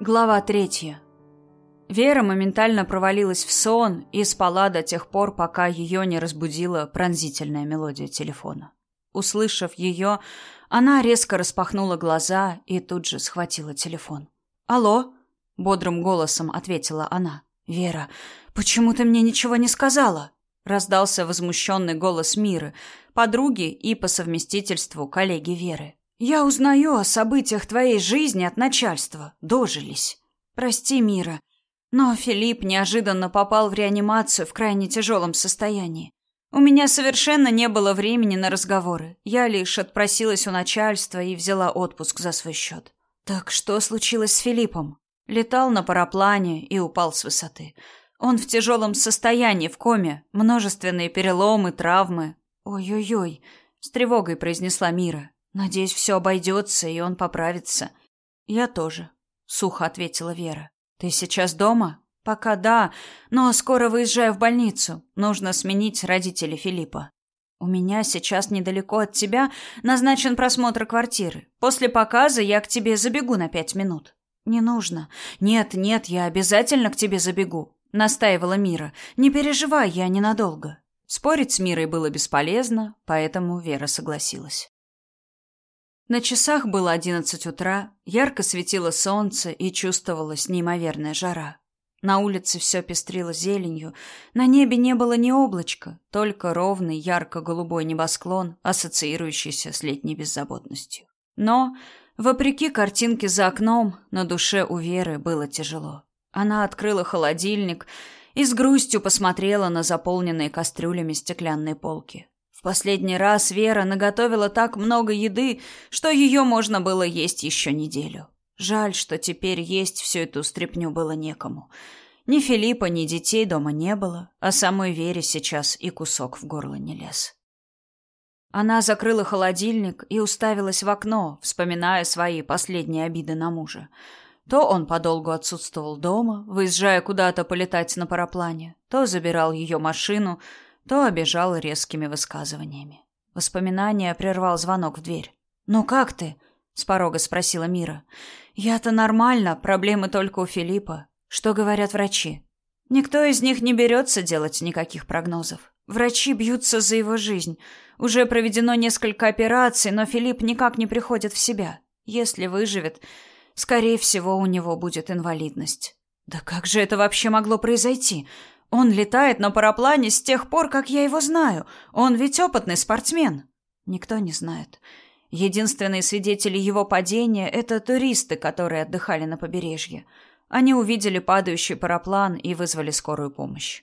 Глава третья. Вера моментально провалилась в сон и спала до тех пор, пока ее не разбудила пронзительная мелодия телефона. Услышав ее, она резко распахнула глаза и тут же схватила телефон. «Алло?» — бодрым голосом ответила она. «Вера, почему ты мне ничего не сказала?» Раздался возмущенный голос Миры, подруги и по совместительству коллеги Веры. Я узнаю о событиях твоей жизни от начальства. Дожились. Прости, Мира, но Филипп неожиданно попал в реанимацию в крайне тяжелом состоянии. У меня совершенно не было времени на разговоры. Я лишь отпросилась у начальства и взяла отпуск за свой счет. Так что случилось с Филиппом? Летал на параплане и упал с высоты. Он в тяжелом состоянии, в коме, множественные переломы, травмы. Ой-ой-ой, с тревогой произнесла Мира. Надеюсь, все обойдется, и он поправится. Я тоже, сухо ответила Вера. Ты сейчас дома? Пока да, но скоро выезжаю в больницу. Нужно сменить родителей Филиппа. У меня сейчас недалеко от тебя назначен просмотр квартиры. После показа я к тебе забегу на пять минут. Не нужно. Нет, нет, я обязательно к тебе забегу, настаивала Мира. Не переживай, я ненадолго. Спорить с Мирой было бесполезно, поэтому Вера согласилась. На часах было одиннадцать утра, ярко светило солнце и чувствовалась неимоверная жара. На улице все пестрило зеленью, на небе не было ни облачка, только ровный ярко-голубой небосклон, ассоциирующийся с летней беззаботностью. Но, вопреки картинке за окном, на душе у Веры было тяжело. Она открыла холодильник и с грустью посмотрела на заполненные кастрюлями стеклянные полки. В последний раз Вера наготовила так много еды, что ее можно было есть еще неделю. Жаль, что теперь есть всю эту стряпню было некому. Ни Филиппа, ни детей дома не было, а самой Вере сейчас и кусок в горло не лез. Она закрыла холодильник и уставилась в окно, вспоминая свои последние обиды на мужа. То он подолгу отсутствовал дома, выезжая куда-то полетать на параплане, то забирал ее машину — то обижал резкими высказываниями. Воспоминания прервал звонок в дверь. «Ну как ты?» — с порога спросила Мира. «Я-то нормально, проблемы только у Филиппа. Что говорят врачи?» «Никто из них не берется делать никаких прогнозов. Врачи бьются за его жизнь. Уже проведено несколько операций, но Филипп никак не приходит в себя. Если выживет, скорее всего, у него будет инвалидность». «Да как же это вообще могло произойти? Он летает на параплане с тех пор, как я его знаю. Он ведь опытный спортсмен. Никто не знает. Единственные свидетели его падения — это туристы, которые отдыхали на побережье. Они увидели падающий параплан и вызвали скорую помощь.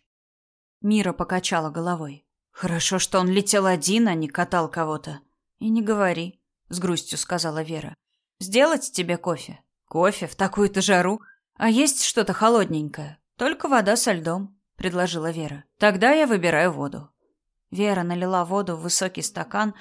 Мира покачала головой. Хорошо, что он летел один, а не катал кого-то. И не говори, с грустью сказала Вера. Сделать тебе кофе? Кофе в такую-то жару? А есть что-то холодненькое? Только вода со льдом предложила Вера. Тогда я выбираю воду. Вера налила воду в высокий стакан,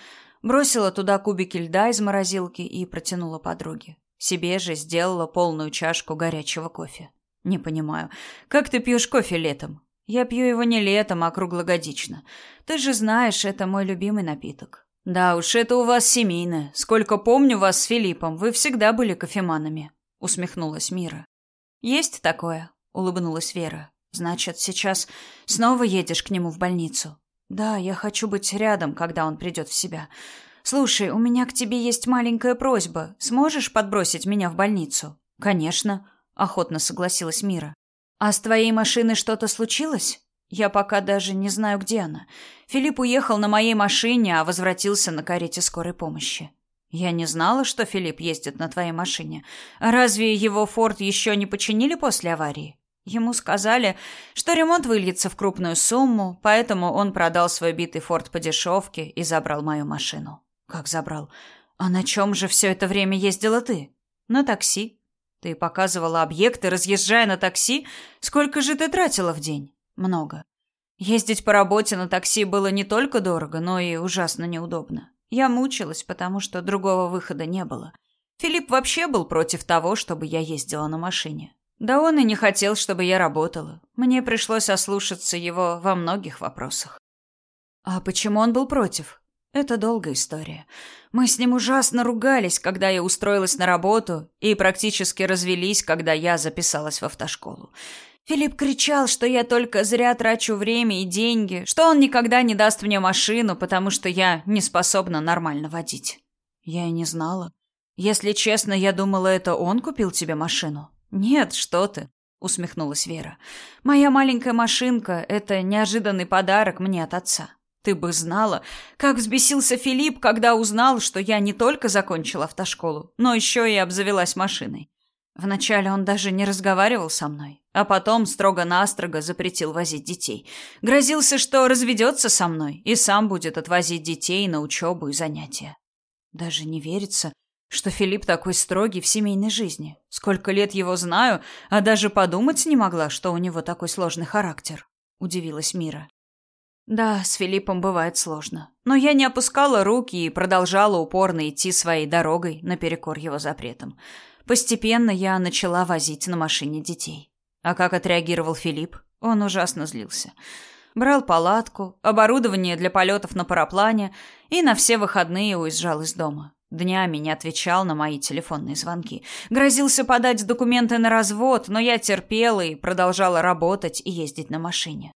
бросила туда кубики льда из морозилки и протянула подруге. Себе же сделала полную чашку горячего кофе. Не понимаю, как ты пьешь кофе летом? Я пью его не летом, а круглогодично. Ты же знаешь, это мой любимый напиток. Да уж, это у вас семейное. Сколько помню вас с Филиппом, вы всегда были кофеманами, усмехнулась Мира. Есть такое, улыбнулась Вера. Значит, сейчас снова едешь к нему в больницу? Да, я хочу быть рядом, когда он придет в себя. Слушай, у меня к тебе есть маленькая просьба. Сможешь подбросить меня в больницу? Конечно, охотно согласилась Мира. А с твоей машиной что-то случилось? Я пока даже не знаю, где она. Филипп уехал на моей машине, а возвратился на карете скорой помощи. Я не знала, что Филипп ездит на твоей машине. Разве его Форд еще не починили после аварии? Ему сказали, что ремонт выльется в крупную сумму, поэтому он продал свой битый форт по дешевке и забрал мою машину. Как забрал? А на чем же все это время ездила ты? На такси. Ты показывала объекты, разъезжая на такси. Сколько же ты тратила в день? Много. Ездить по работе на такси было не только дорого, но и ужасно неудобно. Я мучилась, потому что другого выхода не было. Филипп вообще был против того, чтобы я ездила на машине. Да он и не хотел, чтобы я работала. Мне пришлось ослушаться его во многих вопросах. А почему он был против? Это долгая история. Мы с ним ужасно ругались, когда я устроилась на работу, и практически развелись, когда я записалась в автошколу. Филипп кричал, что я только зря трачу время и деньги, что он никогда не даст мне машину, потому что я не способна нормально водить. Я и не знала. Если честно, я думала, это он купил тебе машину. Нет, что ты, усмехнулась Вера. Моя маленькая машинка это неожиданный подарок мне от отца. Ты бы знала, как взбесился Филипп, когда узнал, что я не только закончила автошколу, но еще и обзавелась машиной. Вначале он даже не разговаривал со мной, а потом строго-настрого запретил возить детей. Грозился, что разведется со мной и сам будет отвозить детей на учебу и занятия. Даже не верится, что Филипп такой строгий в семейной жизни. Сколько лет его знаю, а даже подумать не могла, что у него такой сложный характер. Удивилась Мира. Да, с Филиппом бывает сложно. Но я не опускала руки и продолжала упорно идти своей дорогой наперекор его запретам. Постепенно я начала возить на машине детей. А как отреагировал Филипп? Он ужасно злился. Брал палатку, оборудование для полетов на параплане и на все выходные уезжал из дома. Днями не отвечал на мои телефонные звонки. Грозился подать документы на развод, но я терпела и продолжала работать и ездить на машине.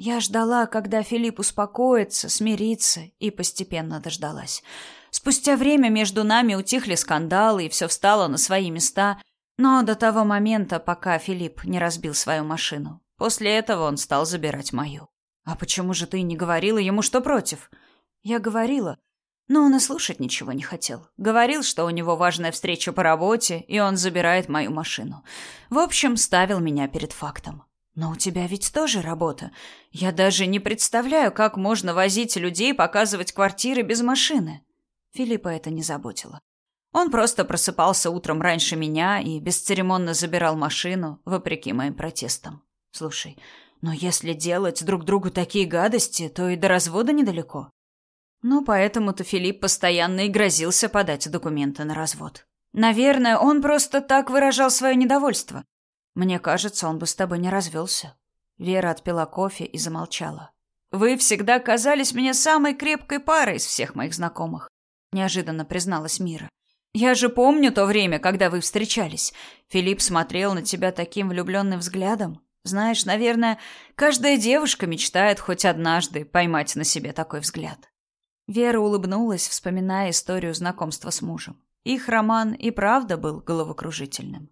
Я ждала, когда Филипп успокоится, смирится, и постепенно дождалась. Спустя время между нами утихли скандалы, и все встало на свои места, но до того момента, пока Филипп не разбил свою машину. После этого он стал забирать мою. «А почему же ты не говорила ему, что против?» «Я говорила, но он и слушать ничего не хотел. Говорил, что у него важная встреча по работе, и он забирает мою машину. В общем, ставил меня перед фактом. Но у тебя ведь тоже работа. Я даже не представляю, как можно возить людей, показывать квартиры без машины. Филиппа это не заботило. Он просто просыпался утром раньше меня и бесцеремонно забирал машину, вопреки моим протестам. Слушай, но если делать друг другу такие гадости, то и до развода недалеко. Ну, поэтому-то Филипп постоянно и грозился подать документы на развод. Наверное, он просто так выражал свое недовольство. Мне кажется, он бы с тобой не развелся. Вера отпила кофе и замолчала. Вы всегда казались мне самой крепкой парой из всех моих знакомых, неожиданно призналась Мира. Я же помню то время, когда вы встречались. Филипп смотрел на тебя таким влюбленным взглядом. Знаешь, наверное, каждая девушка мечтает хоть однажды поймать на себе такой взгляд. Вера улыбнулась, вспоминая историю знакомства с мужем. Их роман и правда был головокружительным.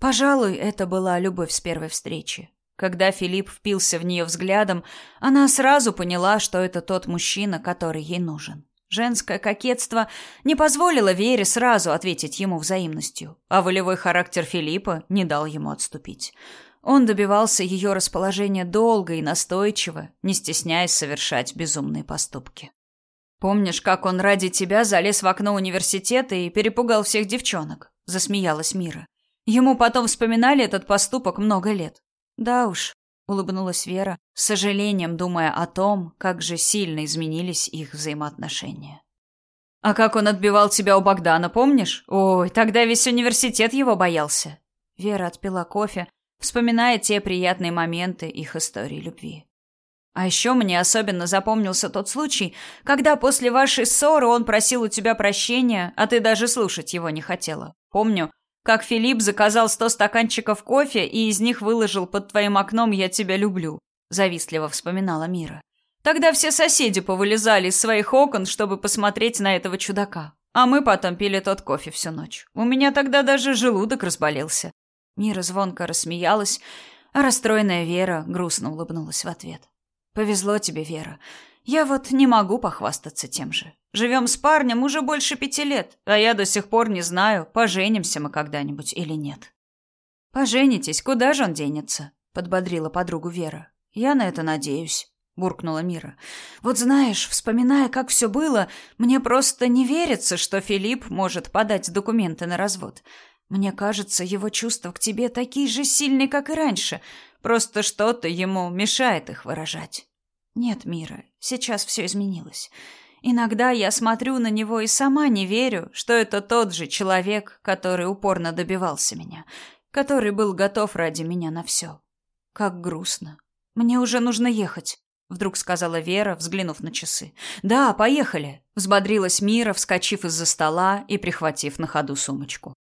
Пожалуй, это была любовь с первой встречи. Когда Филипп впился в нее взглядом, она сразу поняла, что это тот мужчина, который ей нужен. Женское кокетство не позволило Вере сразу ответить ему взаимностью, а волевой характер Филиппа не дал ему отступить. Он добивался ее расположения долго и настойчиво, не стесняясь совершать безумные поступки. «Помнишь, как он ради тебя залез в окно университета и перепугал всех девчонок?» – засмеялась Мира. Ему потом вспоминали этот поступок много лет. Да уж, улыбнулась Вера, с сожалением думая о том, как же сильно изменились их взаимоотношения. А как он отбивал тебя у Богдана, помнишь? Ой, тогда весь университет его боялся. Вера отпила кофе, вспоминая те приятные моменты их истории любви. А еще мне особенно запомнился тот случай, когда после вашей ссоры он просил у тебя прощения, а ты даже слушать его не хотела. Помню, как Филипп заказал сто стаканчиков кофе и из них выложил под твоим окном «Я тебя люблю», — завистливо вспоминала Мира. Тогда все соседи повылезали из своих окон, чтобы посмотреть на этого чудака. А мы потом пили тот кофе всю ночь. У меня тогда даже желудок разболелся. Мира звонко рассмеялась, а расстроенная Вера грустно улыбнулась в ответ. «Повезло тебе, Вера. Я вот не могу похвастаться тем же. Живем с парнем уже больше пяти лет, а я до сих пор не знаю, поженимся мы когда-нибудь или нет. Поженитесь, куда же он денется? подбодрила подругу Вера. Я на это надеюсь, буркнула Мира. Вот знаешь, вспоминая, как все было, мне просто не верится, что Филипп может подать документы на развод. Мне кажется, его чувства к тебе такие же сильные, как и раньше, просто что-то ему мешает их выражать. Нет, Мира, сейчас все изменилось. Иногда я смотрю на него и сама не верю, что это тот же человек, который упорно добивался меня, который был готов ради меня на все. Как грустно. Мне уже нужно ехать. вдруг сказала Вера, взглянув на часы. Да, поехали, взбодрилась Мира, вскочив из-за стола и прихватив на ходу сумочку.